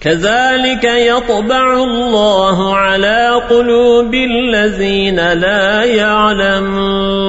كذلك يطبع الله على قلوب الذين لا يعلمون.